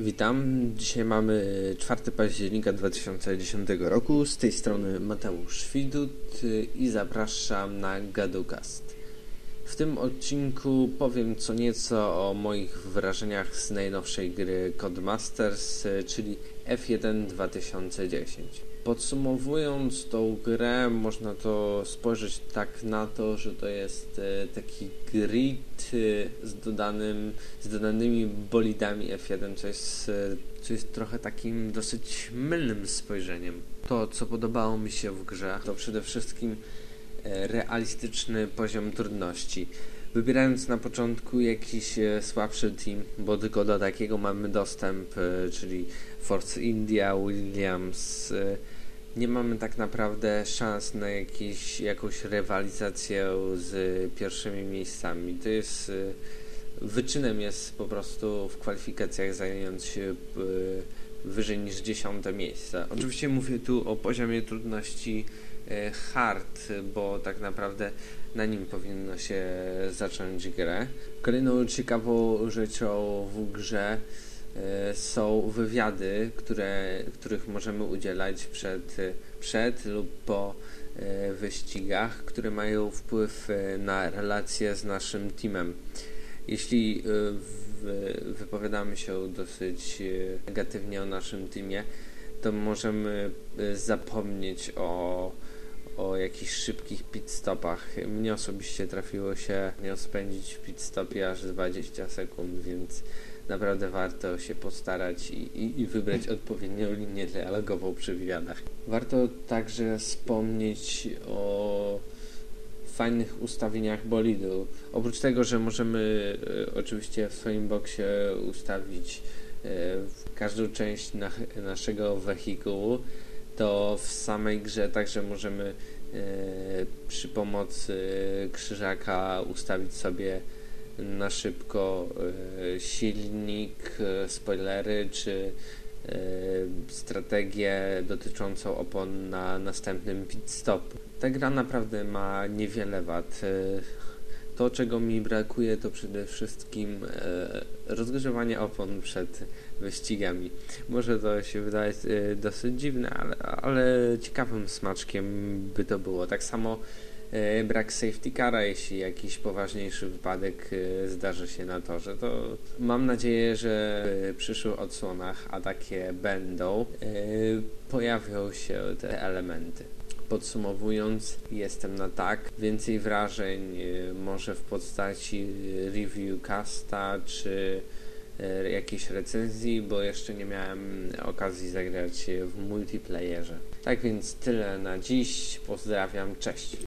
Witam. Dzisiaj mamy 4 października 2010 roku. Z tej strony Mateusz Widut i zapraszam na Gadukast. W tym odcinku powiem co nieco o moich wrażeniach z najnowszej gry Codemasters, czyli F1 2010. Podsumowując tą grę, można to spojrzeć tak na to, że to jest e, taki grid e, z, dodanym, z dodanymi bolidami F1, co jest, e, co jest trochę takim dosyć mylnym spojrzeniem. To, co podobało mi się w grze, to przede wszystkim realistyczny poziom trudności. Wybierając na początku jakiś słabszy team, bo tylko do takiego mamy dostęp, czyli Force India, Williams, nie mamy tak naprawdę szans na jakiś, jakąś rywalizację z pierwszymi miejscami. To jest wyczynem jest po prostu w kwalifikacjach zająć się wyżej niż dziesiąte miejsce. Oczywiście mówię tu o poziomie trudności y, hard, bo tak naprawdę na nim powinno się zacząć grę. Kolejną ciekawą rzeczą w grze E, są wywiady, które, których możemy udzielać przed, przed lub po e, wyścigach, które mają wpływ e, na relacje z naszym teamem. Jeśli wypowiadamy się dosyć negatywnie o naszym teamie, to możemy zapomnieć o, o jakichś szybkich pit stopach. Mnie osobiście trafiło się nie spędzić w pit stopie aż 20 sekund, więc naprawdę warto się postarać i, i, i wybrać odpowiednią linię dialogową przy wywiadach. Warto także wspomnieć o fajnych ustawieniach bolidu. Oprócz tego, że możemy e, oczywiście w swoim boksie ustawić e, każdą część na, naszego wehikułu, to w samej grze także możemy e, przy pomocy krzyżaka ustawić sobie na szybko silnik, spoilery czy strategię dotyczącą opon na następnym pit stop. Ta gra naprawdę ma niewiele wad. To, czego mi brakuje, to przede wszystkim rozgrzewanie opon przed wyścigami. Może to się wydaje dosyć dziwne, ale, ale ciekawym smaczkiem by to było. Tak samo brak safety cara, jeśli jakiś poważniejszy wypadek e, zdarzy się na torze, to mam nadzieję, że w przyszłych odsłonach, a takie będą, e, pojawią się te elementy. Podsumowując, jestem na tak. Więcej wrażeń może w postaci review casta czy jakiejś recenzji, bo jeszcze nie miałem okazji zagrać w multiplayerze. Tak więc tyle na dziś. Pozdrawiam, cześć.